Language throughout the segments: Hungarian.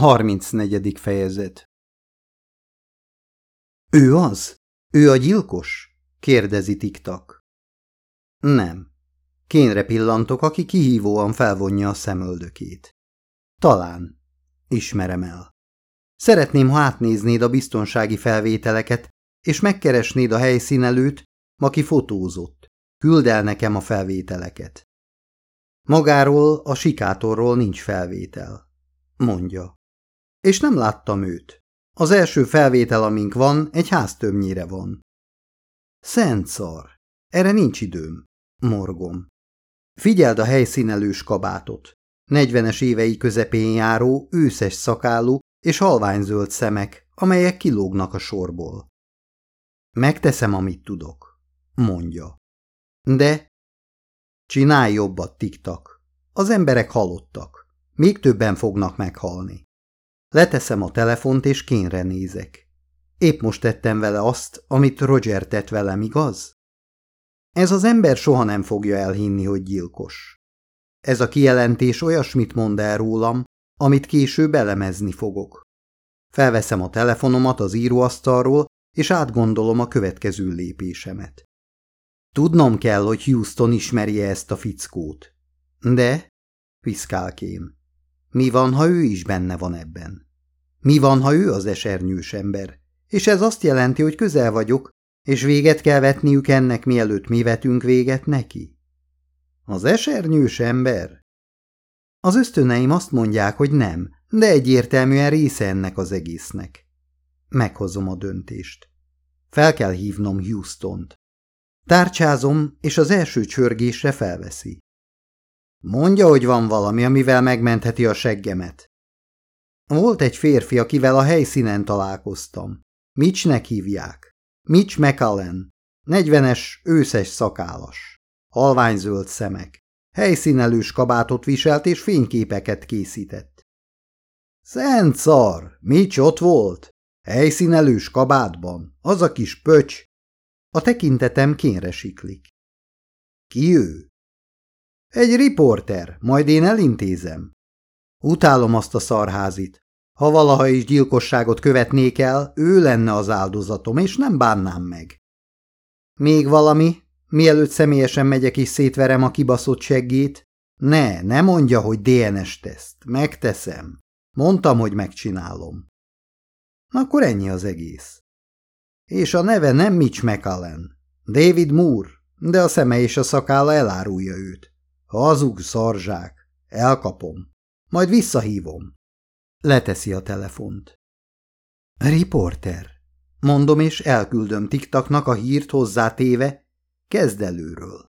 34. fejezet Ő az? Ő a gyilkos? kérdezi tiktak. Nem. Kénre pillantok, aki kihívóan felvonja a szemöldökét. Talán. Ismerem el. Szeretném, ha átnéznéd a biztonsági felvételeket, és megkeresnéd a helyszínelőt, aki fotózott. Küld el nekem a felvételeket. Magáról, a sikátorról nincs felvétel. Mondja. És nem láttam őt. Az első felvétel, amink van, egy ház többnyire van. Szent szar. Erre nincs időm. Morgom. Figyeld a helyszínelős kabátot. Negyvenes évei közepén járó, őszes szakálú és halványzöld szemek, amelyek kilógnak a sorból. Megteszem, amit tudok, mondja. De csinálj jobbat, tiktak. Az emberek halottak. Még többen fognak meghalni. Leteszem a telefont, és kénre nézek. Épp most tettem vele azt, amit Roger tett velem, igaz? Ez az ember soha nem fogja elhinni, hogy gyilkos. Ez a kijelentés olyasmit mond el rólam, amit később elemezni fogok. Felveszem a telefonomat az íróasztalról, és átgondolom a következő lépésemet. Tudnom kell, hogy Houston ismeri ezt a fickót. De, piszkálkém, mi van, ha ő is benne van ebben? Mi van, ha ő az esernyős ember? És ez azt jelenti, hogy közel vagyok, és véget kell vetniük ennek, mielőtt mi vetünk véget neki? Az esernyős ember? Az ösztöneim azt mondják, hogy nem, de egyértelműen része ennek az egésznek. Meghozom a döntést. Fel kell hívnom Houston-t. Tárcsázom, és az első csörgésre felveszi. Mondja, hogy van valami, amivel megmentheti a seggemet. Volt egy férfi, akivel a helyszínen találkoztam. Mitchnek hívják. Mitch McAllen. Negyvenes, őszes szakálas. Halványzöld szemek. Helyszínelős kabátot viselt és fényképeket készített. Szent szar! Mitch ott volt? Helyszínelős kabátban. Az a kis pöcs. A tekintetem kénre siklik. Ki ő? Egy riporter, majd én elintézem. Utálom azt a szarházit. Ha valaha is gyilkosságot követnék el, ő lenne az áldozatom, és nem bánnám meg. Még valami? Mielőtt személyesen megyek és szétverem a kibaszott seggét? Ne, ne mondja, hogy DNS-teszt. Megteszem. Mondtam, hogy megcsinálom. Akkor ennyi az egész. És a neve nem Mitch McAllen. David Moore, de a szeme és a szakála elárulja őt. Hazug szarzsák. Elkapom. Majd visszahívom. Leteszi a telefont. Riporter. Mondom, és elküldöm tiktaknak a hírt hozzátéve, kezd előről.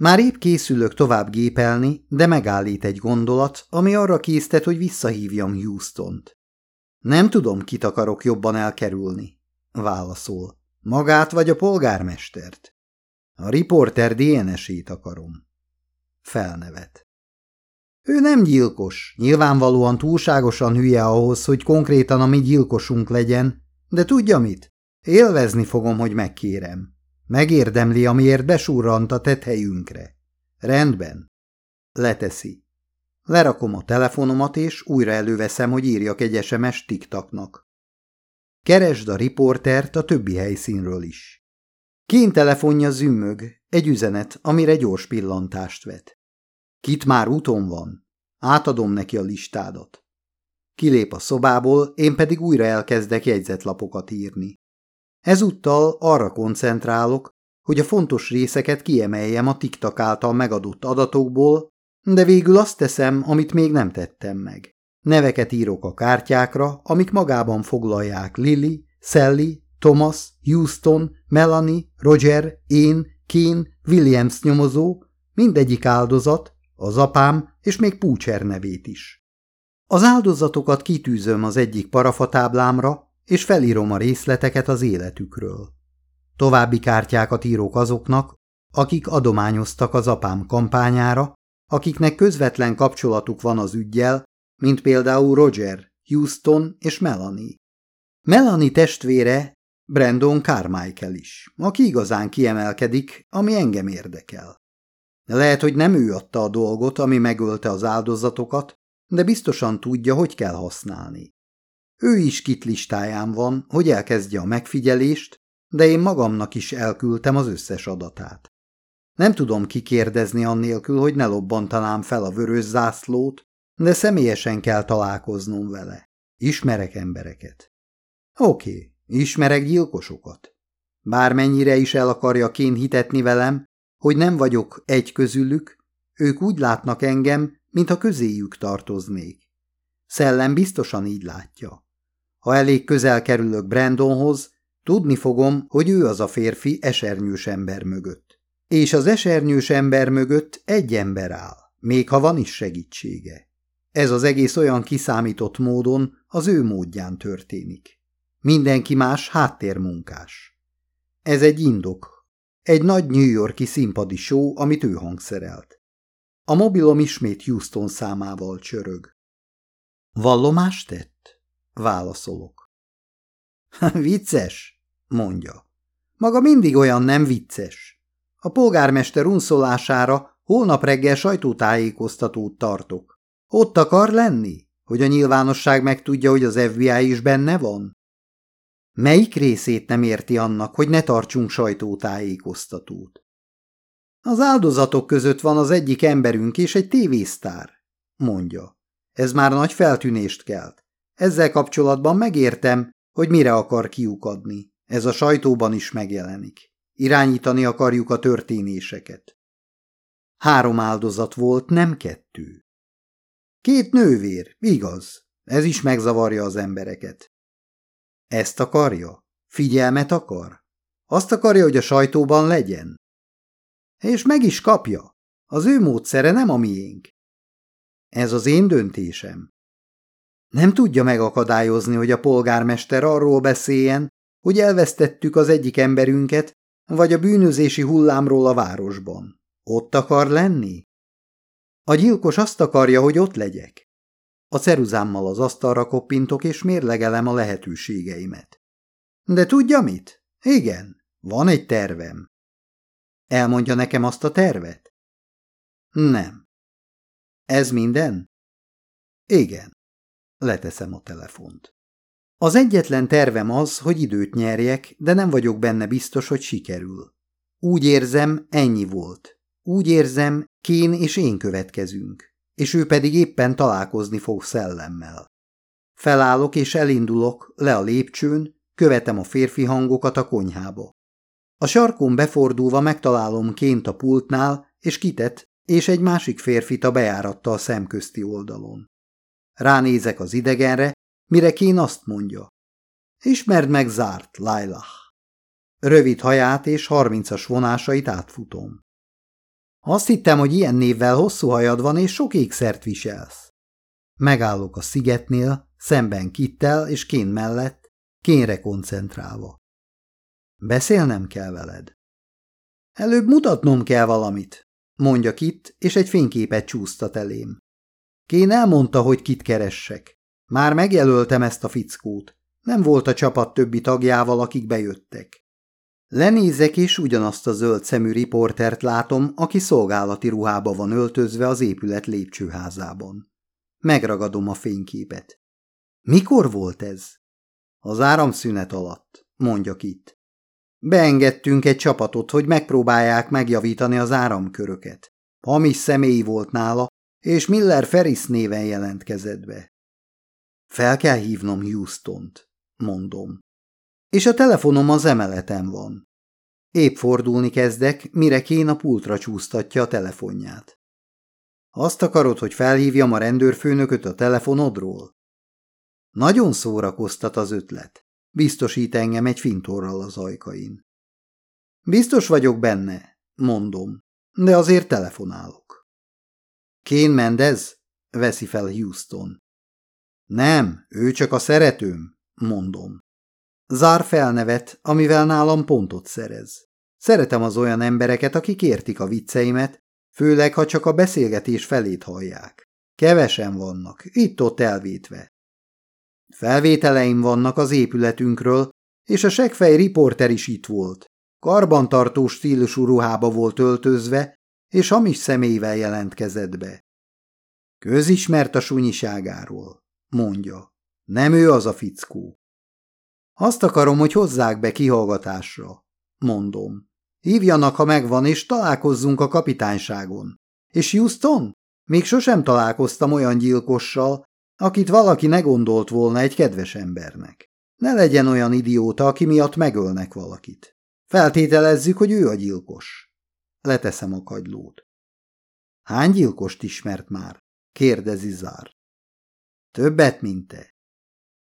Már épp készülök tovább gépelni, de megállít egy gondolat, ami arra késztet, hogy visszahívjam Houston-t. Nem tudom, kit akarok jobban elkerülni, válaszol. Magát vagy a polgármestert? A riporter DNS-ét akarom. Felnevet. Ő nem gyilkos, nyilvánvalóan túlságosan hülye ahhoz, hogy konkrétan a mi gyilkosunk legyen, de tudja mit? Élvezni fogom, hogy megkérem. Megérdemli, amiért besurrant a tethelyünkre. Rendben. Leteszi. Lerakom a telefonomat, és újra előveszem, hogy írjak egy SMS tiktaknak. Keresd a riportert a többi helyszínről is. Kén telefonja zümmög, egy üzenet, amire gyors pillantást vet. Kit már úton van. Átadom neki a listádat. Kilép a szobából, én pedig újra elkezdek jegyzetlapokat írni. Ezúttal arra koncentrálok, hogy a fontos részeket kiemeljem a tiktak által megadott adatokból, de végül azt teszem, amit még nem tettem meg. Neveket írok a kártyákra, amik magában foglalják Lily, Sally, Thomas, Houston, Melanie, Roger, én, Kane, Williams nyomozó, mindegyik áldozat, az apám és még Púcser nevét is. Az áldozatokat kitűzöm az egyik parafatáblámra, és felírom a részleteket az életükről. További kártyákat írok azoknak, akik adományoztak az apám kampányára, akiknek közvetlen kapcsolatuk van az ügyjel, mint például Roger, Houston és Melanie. Melanie testvére Brandon Carmichael is, aki igazán kiemelkedik, ami engem érdekel. Lehet, hogy nem ő adta a dolgot, ami megölte az áldozatokat, de biztosan tudja, hogy kell használni. Ő is kit listáján van, hogy elkezdje a megfigyelést, de én magamnak is elküldtem az összes adatát. Nem tudom kikérdezni annélkül, hogy ne lobbantanám fel a vörös zászlót, de személyesen kell találkoznom vele. Ismerek embereket. Oké, ismerek gyilkosokat. Bármennyire is el akarja kénhitetni velem, hogy nem vagyok egy közülük, ők úgy látnak engem, mintha közéjük tartoznék. Szellem biztosan így látja. Ha elég közel kerülök Brandonhoz, tudni fogom, hogy ő az a férfi esernyős ember mögött. És az esernyős ember mögött egy ember áll, még ha van is segítsége. Ez az egész olyan kiszámított módon az ő módján történik. Mindenki más háttérmunkás. Ez egy indok. Egy nagy New Yorki színpadi show, amit ő hangszerelt. A mobilom ismét Houston számával csörög. Vallomást tett? Válaszolok. vicces, mondja. Maga mindig olyan nem vicces. A polgármester unszolására holnap reggel sajtótájékoztatót tartok. Ott akar lenni? Hogy a nyilvánosság megtudja, hogy az FBI is benne van? Melyik részét nem érti annak, hogy ne tartsunk sajtótájékoztatót? Az áldozatok között van az egyik emberünk és egy tévésztár, mondja. Ez már nagy feltűnést kelt. Ezzel kapcsolatban megértem, hogy mire akar kiukadni. Ez a sajtóban is megjelenik. Irányítani akarjuk a történéseket. Három áldozat volt, nem kettő. Két nővér, igaz. Ez is megzavarja az embereket. Ezt akarja? Figyelmet akar? Azt akarja, hogy a sajtóban legyen? És meg is kapja. Az ő módszere nem a miénk. Ez az én döntésem. Nem tudja megakadályozni, hogy a polgármester arról beszéljen, hogy elvesztettük az egyik emberünket, vagy a bűnözési hullámról a városban. Ott akar lenni? A gyilkos azt akarja, hogy ott legyek. A ceruzámmal az asztalra koppintok, és mérlegelem a lehetőségeimet. De tudja mit? Igen, van egy tervem. Elmondja nekem azt a tervet? Nem. Ez minden? Igen. Leteszem a telefont. Az egyetlen tervem az, hogy időt nyerjek, de nem vagyok benne biztos, hogy sikerül. Úgy érzem, ennyi volt. Úgy érzem, Kén és én következünk, és ő pedig éppen találkozni fog szellemmel. Felállok és elindulok le a lépcsőn, követem a férfi hangokat a konyhába. A sarkon befordulva megtalálom ként a pultnál, és kitet, és egy másik férfit a bejáratta a szemközti oldalon. Ránézek az idegenre, mire Kén azt mondja. Ismerd meg zárt, Lailah. Rövid haját és harmincas vonásait átfutom. Azt hittem, hogy ilyen névvel hosszú hajad van és sok ékszert viselsz. Megállok a szigetnél, szemben Kittel és Kén mellett, Kénre koncentrálva. Beszélnem kell veled. Előbb mutatnom kell valamit, mondja Kit, és egy fényképet csúsztat elém. Kén elmondta, hogy kit keressek. Már megjelöltem ezt a fickót. Nem volt a csapat többi tagjával, akik bejöttek. Lenézek, és ugyanazt a zöld szemű riportert látom, aki szolgálati ruhába van öltözve az épület lépcsőházában. Megragadom a fényképet. Mikor volt ez? Az áramszünet alatt, mondja itt. Beengedtünk egy csapatot, hogy megpróbálják megjavítani az áramköröket. Hamis személy volt nála, és Miller Ferris néven jelentkezett be. Fel kell hívnom Houston-t, mondom. És a telefonom az emeleten van. Épp fordulni kezdek, mire Kén a pultra csúsztatja a telefonját. Azt akarod, hogy felhívjam a rendőrfőnököt a telefonodról? Nagyon szórakoztat az ötlet. Biztosít engem egy fintorral az ajkain. Biztos vagyok benne, mondom, de azért telefonálok. Kén Mendez? veszi fel Houston. Nem, ő csak a szeretőm, mondom. Zár felnevet, amivel nálam pontot szerez. Szeretem az olyan embereket, akik értik a vicceimet, főleg, ha csak a beszélgetés felét hallják. Kevesen vannak, itt-ott elvétve. Felvételeim vannak az épületünkről, és a segfej riporter is itt volt. Karbantartó stílusú ruhába volt öltözve, és hamis személyvel jelentkezett be. Közismert a sunyiságáról, mondja. Nem ő az a fickó. Azt akarom, hogy hozzák be kihallgatásra, mondom. Hívjanak, ha megvan, és találkozzunk a kapitányságon. És Houston? Még sosem találkoztam olyan gyilkossal, akit valaki ne gondolt volna egy kedves embernek. Ne legyen olyan idióta, aki miatt megölnek valakit. Feltételezzük, hogy ő a gyilkos. Leteszem a kagylót. Hány gyilkost ismert már? kérdezi Zár. Többet, mint te.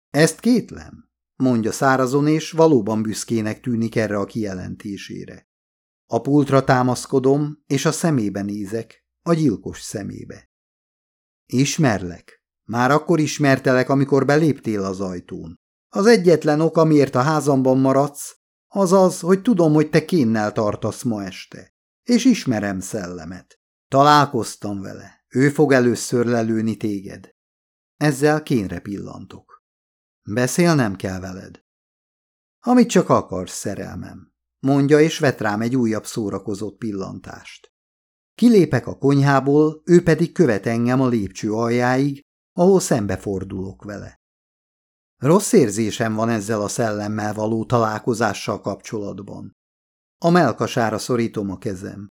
Ezt kétlem, mondja szárazon, és valóban büszkének tűnik erre a kijelentésére. A pultra támaszkodom, és a szemébe nézek, a gyilkos szemébe. Ismerlek. Már akkor ismertelek, amikor beléptél az ajtón. Az egyetlen ok, amiért a házamban maradsz, az az, hogy tudom, hogy te kénnel tartasz ma este. És ismerem szellemet. Találkoztam vele. Ő fog először lelőni téged. Ezzel kénre pillantok. Beszélnem kell veled. Amit csak akarsz, szerelmem, mondja, és vet rám egy újabb szórakozott pillantást. Kilépek a konyhából, ő pedig követ engem a lépcső aljáig, ahol szembefordulok vele. Rossz érzésem van ezzel a szellemmel való találkozással kapcsolatban. A melkasára szorítom a kezem.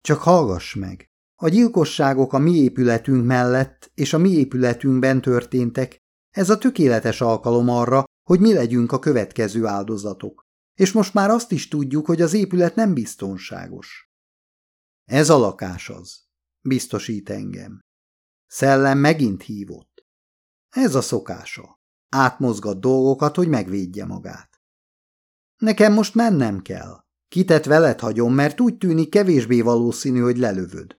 Csak hallgass meg. A gyilkosságok a mi épületünk mellett és a mi épületünkben történtek, ez a tökéletes alkalom arra, hogy mi legyünk a következő áldozatok. És most már azt is tudjuk, hogy az épület nem biztonságos. Ez a lakás az, biztosít engem. Szellem megint hívott. Ez a szokása. Átmozgat dolgokat, hogy megvédje magát. Nekem most mennem kell. Kitett veled hagyom, mert úgy tűnik kevésbé valószínű, hogy lelövöd.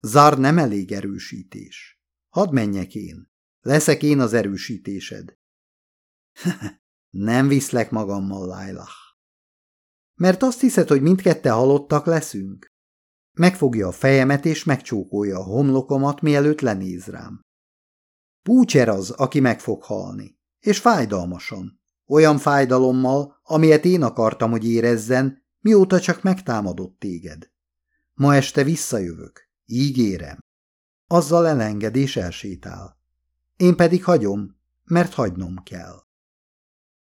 Zár nem elég erősítés. Hadd menjek én. Leszek én az erősítésed. nem viszlek magammal, Lailah. Mert azt hiszed, hogy mindkette halottak leszünk? Megfogja a fejemet és megcsókolja a homlokomat, mielőtt lenéz rám. Púcser az, aki meg fog halni. És fájdalmasan. Olyan fájdalommal, amilyet én akartam, hogy érezzen, mióta csak megtámadott téged. Ma este visszajövök. Ígérem. Azzal elenged és elsétál. Én pedig hagyom, mert hagynom kell.